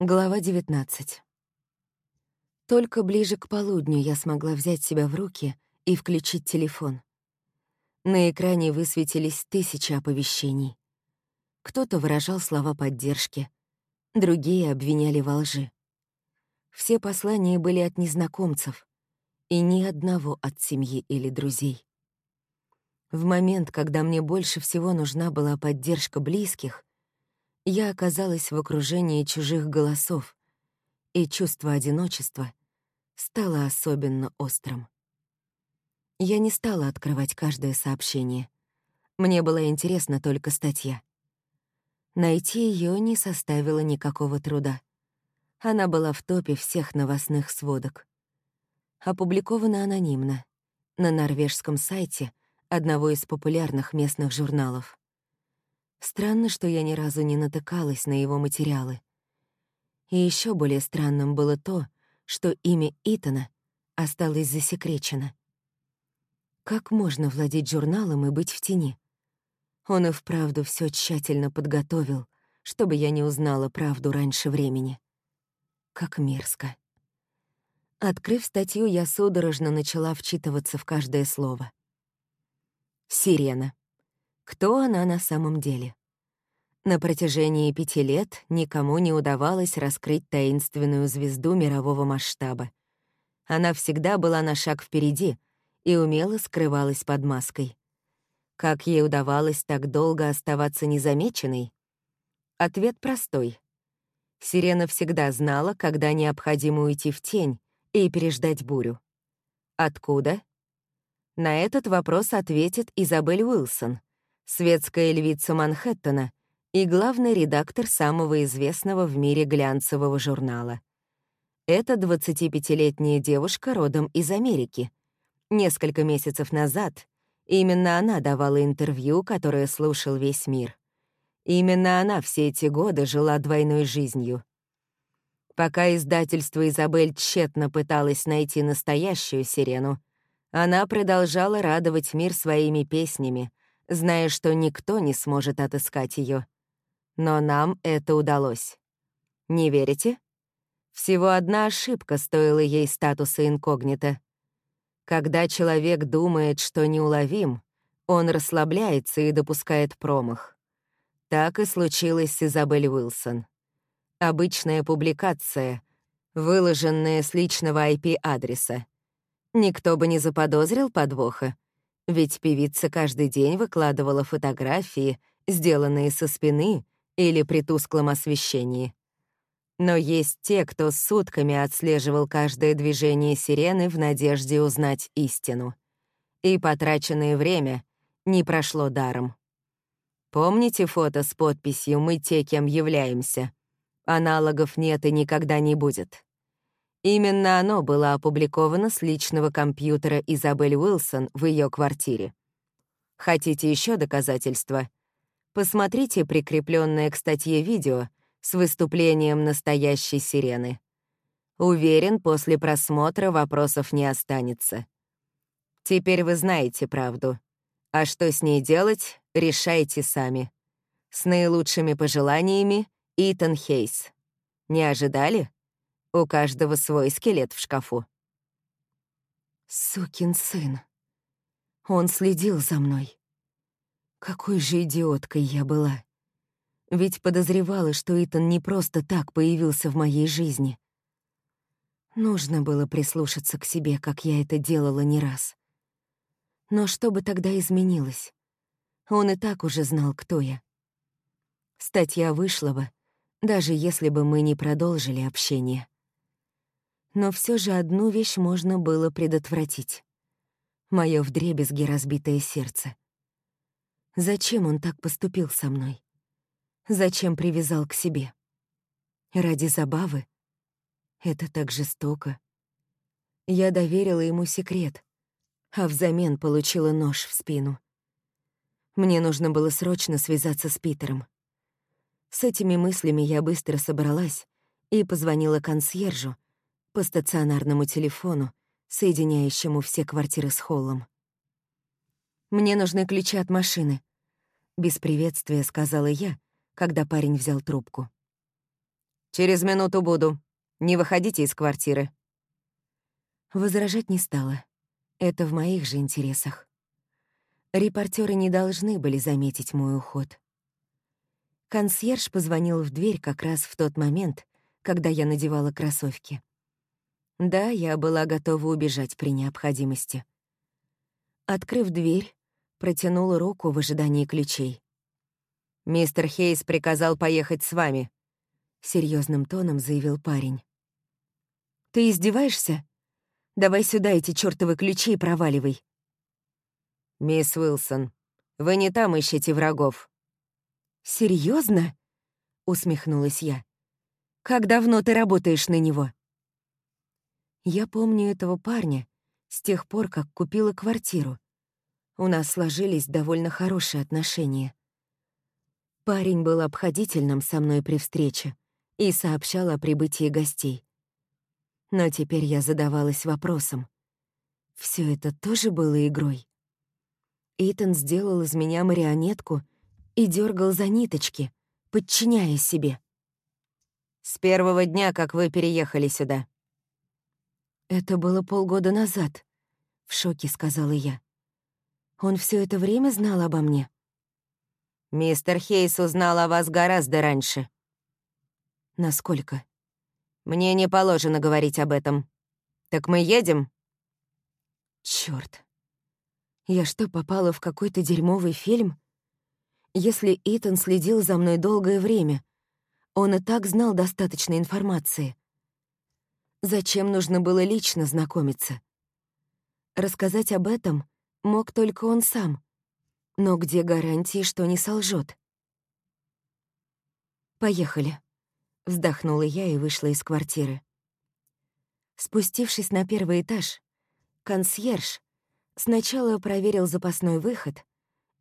Глава 19. Только ближе к полудню я смогла взять себя в руки и включить телефон. На экране высветились тысячи оповещений. Кто-то выражал слова поддержки, другие обвиняли во лжи. Все послания были от незнакомцев, и ни одного от семьи или друзей. В момент, когда мне больше всего нужна была поддержка близких, я оказалась в окружении чужих голосов, и чувство одиночества стало особенно острым. Я не стала открывать каждое сообщение. Мне была интересна только статья. Найти ее не составило никакого труда. Она была в топе всех новостных сводок. Опубликована анонимно, на норвежском сайте одного из популярных местных журналов. Странно, что я ни разу не натыкалась на его материалы. И еще более странным было то, что имя Итана осталось засекречено. Как можно владеть журналом и быть в тени? Он и вправду все тщательно подготовил, чтобы я не узнала правду раньше времени. Как мерзко. Открыв статью, я судорожно начала вчитываться в каждое слово. Сирена. Кто она на самом деле? На протяжении пяти лет никому не удавалось раскрыть таинственную звезду мирового масштаба. Она всегда была на шаг впереди и умело скрывалась под маской. Как ей удавалось так долго оставаться незамеченной? Ответ простой. Сирена всегда знала, когда необходимо уйти в тень и переждать бурю. Откуда? На этот вопрос ответит Изабель Уилсон — светская львица Манхэттена и главный редактор самого известного в мире глянцевого журнала. Это 25-летняя девушка родом из Америки. Несколько месяцев назад именно она давала интервью, которое слушал весь мир. Именно она все эти годы жила двойной жизнью. Пока издательство «Изабель» тщетно пыталось найти настоящую сирену, она продолжала радовать мир своими песнями, зная, что никто не сможет отыскать ее. Но нам это удалось. Не верите? Всего одна ошибка стоила ей статуса инкогнито. Когда человек думает, что неуловим, он расслабляется и допускает промах. Так и случилось с Изабель Уилсон. Обычная публикация, выложенная с личного IP-адреса. Никто бы не заподозрил подвоха, ведь певица каждый день выкладывала фотографии, сделанные со спины или при тусклом освещении. Но есть те, кто сутками отслеживал каждое движение сирены в надежде узнать истину. И потраченное время не прошло даром. Помните фото с подписью «Мы те, кем являемся»? Аналогов нет и никогда не будет. Именно оно было опубликовано с личного компьютера Изабель Уилсон в ее квартире. Хотите еще доказательства? Посмотрите прикрепленное к статье видео с выступлением настоящей сирены. Уверен, после просмотра вопросов не останется. Теперь вы знаете правду. А что с ней делать, решайте сами. С наилучшими пожеланиями, Итан Хейс. Не ожидали? У каждого свой скелет в шкафу. Сукин сын. Он следил за мной. Какой же идиоткой я была. Ведь подозревала, что Итан не просто так появился в моей жизни. Нужно было прислушаться к себе, как я это делала не раз. Но что бы тогда изменилось? Он и так уже знал, кто я. Статья вышла бы, даже если бы мы не продолжили общение. Но все же одну вещь можно было предотвратить. Моё вдребезги разбитое сердце. Зачем он так поступил со мной? Зачем привязал к себе? Ради забавы? Это так жестоко. Я доверила ему секрет, а взамен получила нож в спину. Мне нужно было срочно связаться с Питером. С этими мыслями я быстро собралась и позвонила консьержу, по стационарному телефону, соединяющему все квартиры с холлом. «Мне нужны ключи от машины», — без приветствия сказала я, когда парень взял трубку. «Через минуту буду. Не выходите из квартиры». Возражать не стала. Это в моих же интересах. Репортеры не должны были заметить мой уход. Консьерж позвонил в дверь как раз в тот момент, когда я надевала кроссовки. Да, я была готова убежать при необходимости. Открыв дверь, протянула руку в ожидании ключей. «Мистер Хейс приказал поехать с вами», — серьезным тоном заявил парень. «Ты издеваешься? Давай сюда эти чёртовы ключи и проваливай». «Мисс Уилсон, вы не там ищете врагов». Серьезно? усмехнулась я. «Как давно ты работаешь на него?» Я помню этого парня с тех пор, как купила квартиру. У нас сложились довольно хорошие отношения. Парень был обходительным со мной при встрече и сообщал о прибытии гостей. Но теперь я задавалась вопросом. Все это тоже было игрой? Итан сделал из меня марионетку и дергал за ниточки, подчиняя себе. «С первого дня, как вы переехали сюда», «Это было полгода назад», — в шоке сказала я. «Он все это время знал обо мне?» «Мистер Хейс узнал о вас гораздо раньше». «Насколько?» «Мне не положено говорить об этом. Так мы едем?» Черт! Я что, попала в какой-то дерьмовый фильм? Если Итан следил за мной долгое время, он и так знал достаточно информации. Зачем нужно было лично знакомиться? Рассказать об этом мог только он сам. Но где гарантии, что не солжет? «Поехали», — вздохнула я и вышла из квартиры. Спустившись на первый этаж, консьерж сначала проверил запасной выход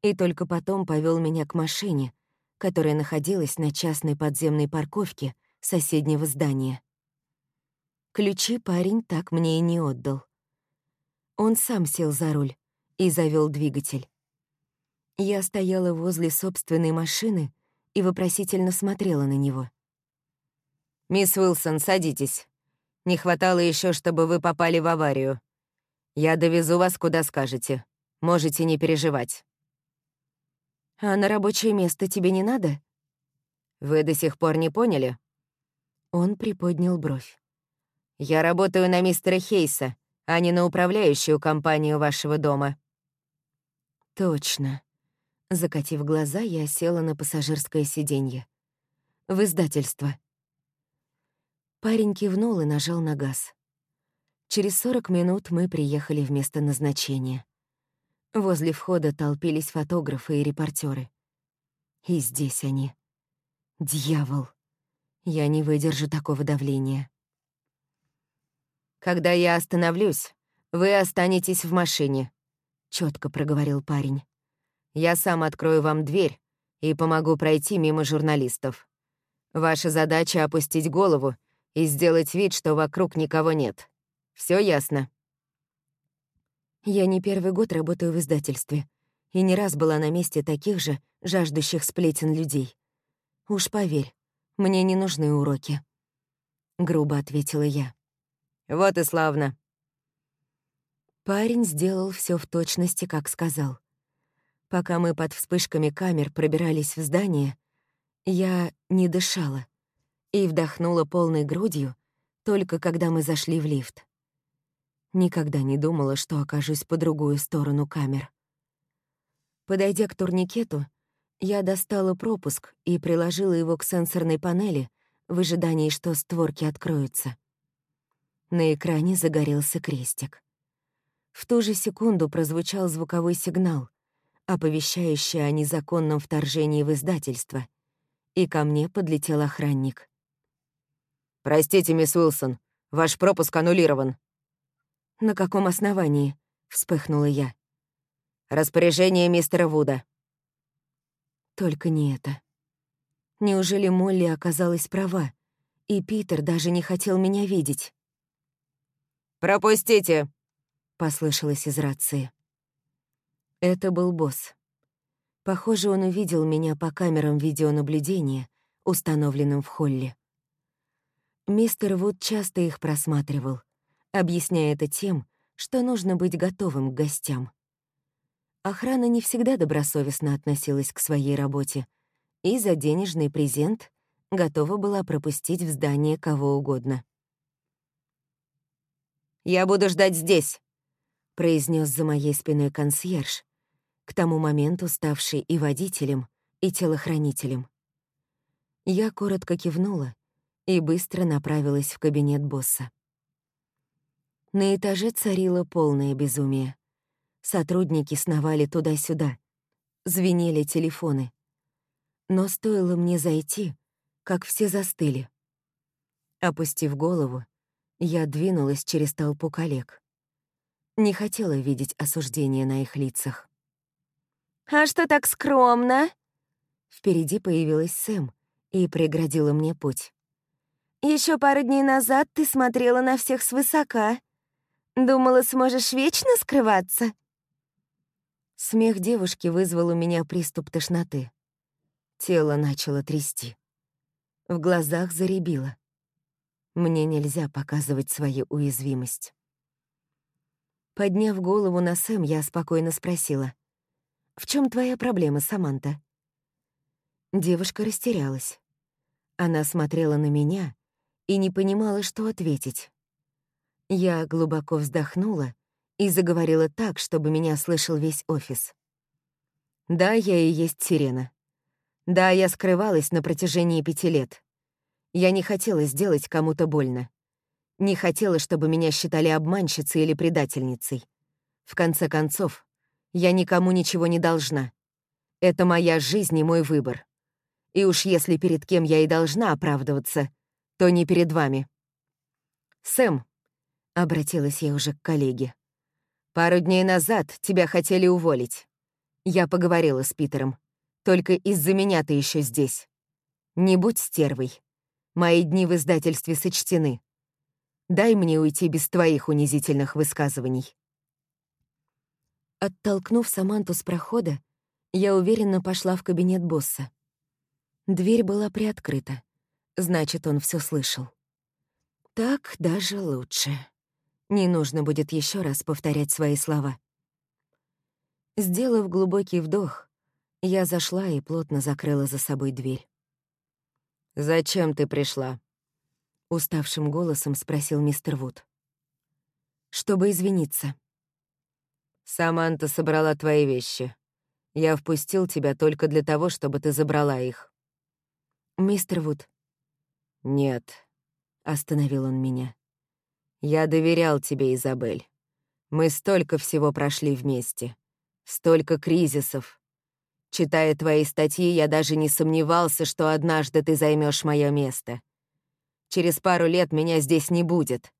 и только потом повел меня к машине, которая находилась на частной подземной парковке соседнего здания. Ключи парень так мне и не отдал. Он сам сел за руль и завел двигатель. Я стояла возле собственной машины и вопросительно смотрела на него. «Мисс Уилсон, садитесь. Не хватало еще, чтобы вы попали в аварию. Я довезу вас, куда скажете. Можете не переживать». «А на рабочее место тебе не надо?» «Вы до сих пор не поняли?» Он приподнял бровь. Я работаю на мистера Хейса, а не на управляющую компанию вашего дома». «Точно». Закатив глаза, я села на пассажирское сиденье. «В издательство». Парень кивнул и нажал на газ. Через 40 минут мы приехали в место назначения. Возле входа толпились фотографы и репортеры. И здесь они. Дьявол. Я не выдержу такого давления. «Когда я остановлюсь, вы останетесь в машине», — четко проговорил парень. «Я сам открою вам дверь и помогу пройти мимо журналистов. Ваша задача — опустить голову и сделать вид, что вокруг никого нет. Все ясно?» Я не первый год работаю в издательстве и не раз была на месте таких же, жаждущих сплетен людей. Уж поверь, мне не нужны уроки. Грубо ответила я. Вот и славно. Парень сделал все в точности, как сказал. Пока мы под вспышками камер пробирались в здание, я не дышала и вдохнула полной грудью, только когда мы зашли в лифт. Никогда не думала, что окажусь по другую сторону камер. Подойдя к турникету, я достала пропуск и приложила его к сенсорной панели в ожидании, что створки откроются. На экране загорелся крестик. В ту же секунду прозвучал звуковой сигнал, оповещающий о незаконном вторжении в издательство, и ко мне подлетел охранник. «Простите, мисс Уилсон, ваш пропуск аннулирован». «На каком основании?» — вспыхнула я. «Распоряжение мистера Вуда». Только не это. Неужели Молли оказалась права, и Питер даже не хотел меня видеть? «Пропустите!» — послышалось из рации. Это был босс. Похоже, он увидел меня по камерам видеонаблюдения, установленным в холле. Мистер Вуд часто их просматривал, объясняя это тем, что нужно быть готовым к гостям. Охрана не всегда добросовестно относилась к своей работе и за денежный презент готова была пропустить в здание кого угодно. «Я буду ждать здесь», — произнес за моей спиной консьерж, к тому моменту ставший и водителем, и телохранителем. Я коротко кивнула и быстро направилась в кабинет босса. На этаже царило полное безумие. Сотрудники сновали туда-сюда. Звенели телефоны. Но стоило мне зайти, как все застыли. Опустив голову, я двинулась через толпу коллег. Не хотела видеть осуждение на их лицах. «А что так скромно?» Впереди появилась Сэм и преградила мне путь. Еще пару дней назад ты смотрела на всех свысока. Думала, сможешь вечно скрываться?» Смех девушки вызвал у меня приступ тошноты. Тело начало трясти. В глазах заребило. Мне нельзя показывать свою уязвимость. Подняв голову на Сэм, я спокойно спросила. «В чем твоя проблема, Саманта?» Девушка растерялась. Она смотрела на меня и не понимала, что ответить. Я глубоко вздохнула и заговорила так, чтобы меня слышал весь офис. Да, я и есть сирена. Да, я скрывалась на протяжении пяти лет. Я не хотела сделать кому-то больно. Не хотела, чтобы меня считали обманщицей или предательницей. В конце концов, я никому ничего не должна. Это моя жизнь и мой выбор. И уж если перед кем я и должна оправдываться, то не перед вами. Сэм, Обратилась я уже к коллеге. «Пару дней назад тебя хотели уволить. Я поговорила с Питером. Только из-за меня ты еще здесь. Не будь стервой. Мои дни в издательстве сочтены. Дай мне уйти без твоих унизительных высказываний». Оттолкнув Саманту с прохода, я уверенно пошла в кабинет босса. Дверь была приоткрыта. Значит, он все слышал. Так даже лучше. Не нужно будет еще раз повторять свои слова. Сделав глубокий вдох, я зашла и плотно закрыла за собой дверь. «Зачем ты пришла?» — уставшим голосом спросил мистер Вуд. «Чтобы извиниться». «Саманта собрала твои вещи. Я впустил тебя только для того, чтобы ты забрала их». «Мистер Вуд». «Нет», — остановил он меня. Я доверял тебе, Изабель. Мы столько всего прошли вместе. Столько кризисов. Читая твои статьи, я даже не сомневался, что однажды ты займешь мое место. Через пару лет меня здесь не будет.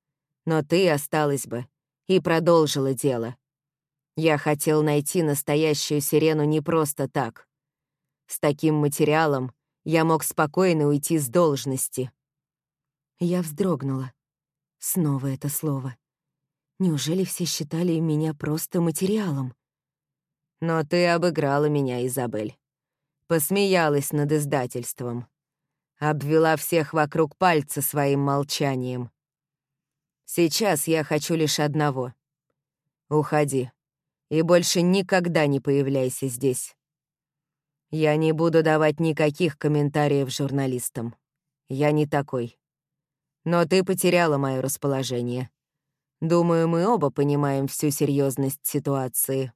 Но ты осталась бы и продолжила дело. Я хотел найти настоящую сирену не просто так. С таким материалом я мог спокойно уйти с должности. Я вздрогнула. Снова это слово. Неужели все считали меня просто материалом? Но ты обыграла меня, Изабель. Посмеялась над издательством. Обвела всех вокруг пальца своим молчанием. Сейчас я хочу лишь одного. Уходи. И больше никогда не появляйся здесь. Я не буду давать никаких комментариев журналистам. Я не такой. Но ты потеряла мое расположение. Думаю, мы оба понимаем всю серьезность ситуации.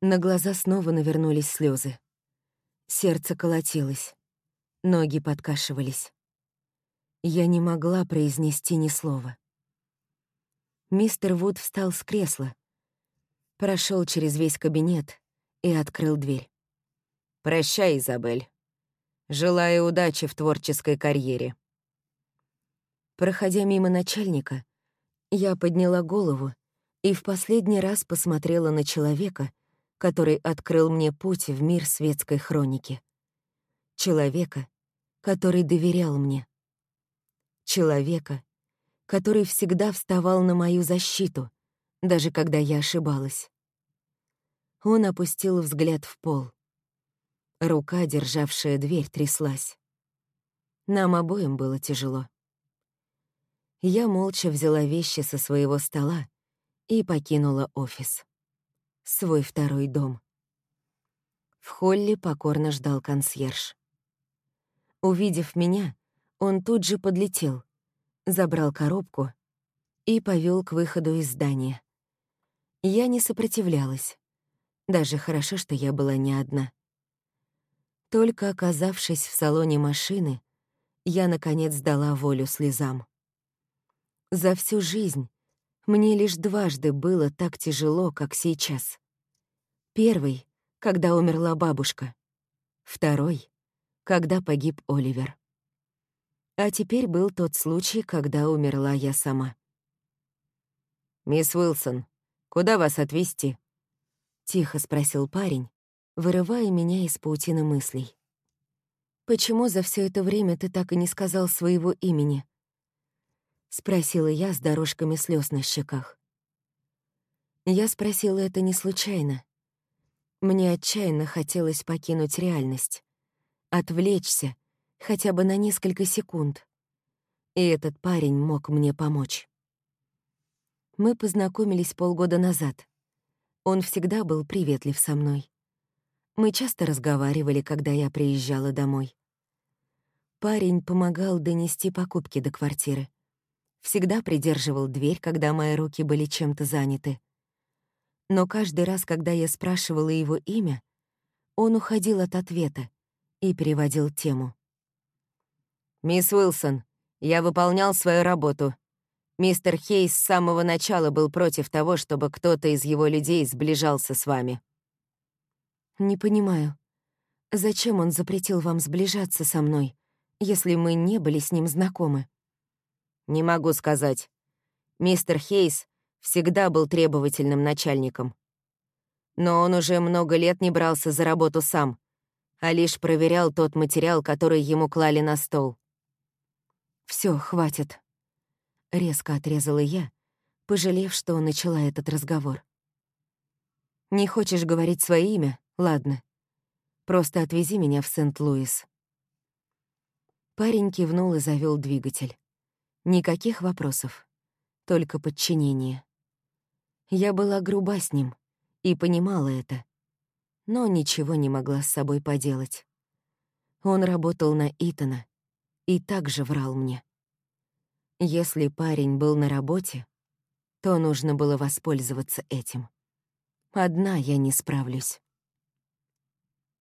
На глаза снова навернулись слезы. Сердце колотилось. Ноги подкашивались. Я не могла произнести ни слова. Мистер Вуд встал с кресла, прошел через весь кабинет и открыл дверь. «Прощай, Изабель. Желаю удачи в творческой карьере». Проходя мимо начальника, я подняла голову и в последний раз посмотрела на человека, который открыл мне путь в мир светской хроники. Человека, который доверял мне. Человека, который всегда вставал на мою защиту, даже когда я ошибалась. Он опустил взгляд в пол. Рука, державшая дверь, тряслась. Нам обоим было тяжело. Я молча взяла вещи со своего стола и покинула офис. Свой второй дом. В холле покорно ждал консьерж. Увидев меня, он тут же подлетел, забрал коробку и повел к выходу из здания. Я не сопротивлялась. Даже хорошо, что я была не одна. Только оказавшись в салоне машины, я, наконец, дала волю слезам. За всю жизнь мне лишь дважды было так тяжело, как сейчас. Первый, когда умерла бабушка. Второй, когда погиб Оливер. А теперь был тот случай, когда умерла я сама. «Мисс Уилсон, куда вас отвезти?» — тихо спросил парень, вырывая меня из паутины мыслей. «Почему за все это время ты так и не сказал своего имени?» — спросила я с дорожками слез на щеках. Я спросила это не случайно. Мне отчаянно хотелось покинуть реальность, отвлечься хотя бы на несколько секунд. И этот парень мог мне помочь. Мы познакомились полгода назад. Он всегда был приветлив со мной. Мы часто разговаривали, когда я приезжала домой. Парень помогал донести покупки до квартиры всегда придерживал дверь, когда мои руки были чем-то заняты. Но каждый раз, когда я спрашивала его имя, он уходил от ответа и переводил тему. «Мисс Уилсон, я выполнял свою работу. Мистер Хейс с самого начала был против того, чтобы кто-то из его людей сближался с вами». «Не понимаю, зачем он запретил вам сближаться со мной, если мы не были с ним знакомы?» Не могу сказать. Мистер Хейс всегда был требовательным начальником. Но он уже много лет не брался за работу сам, а лишь проверял тот материал, который ему клали на стол. Все, хватит», — резко отрезала я, пожалев, что начала этот разговор. «Не хочешь говорить свое имя? Ладно. Просто отвези меня в Сент-Луис». Парень кивнул и завел двигатель. Никаких вопросов, только подчинение. Я была груба с ним и понимала это, но ничего не могла с собой поделать. Он работал на Итана и также врал мне. Если парень был на работе, то нужно было воспользоваться этим. Одна я не справлюсь.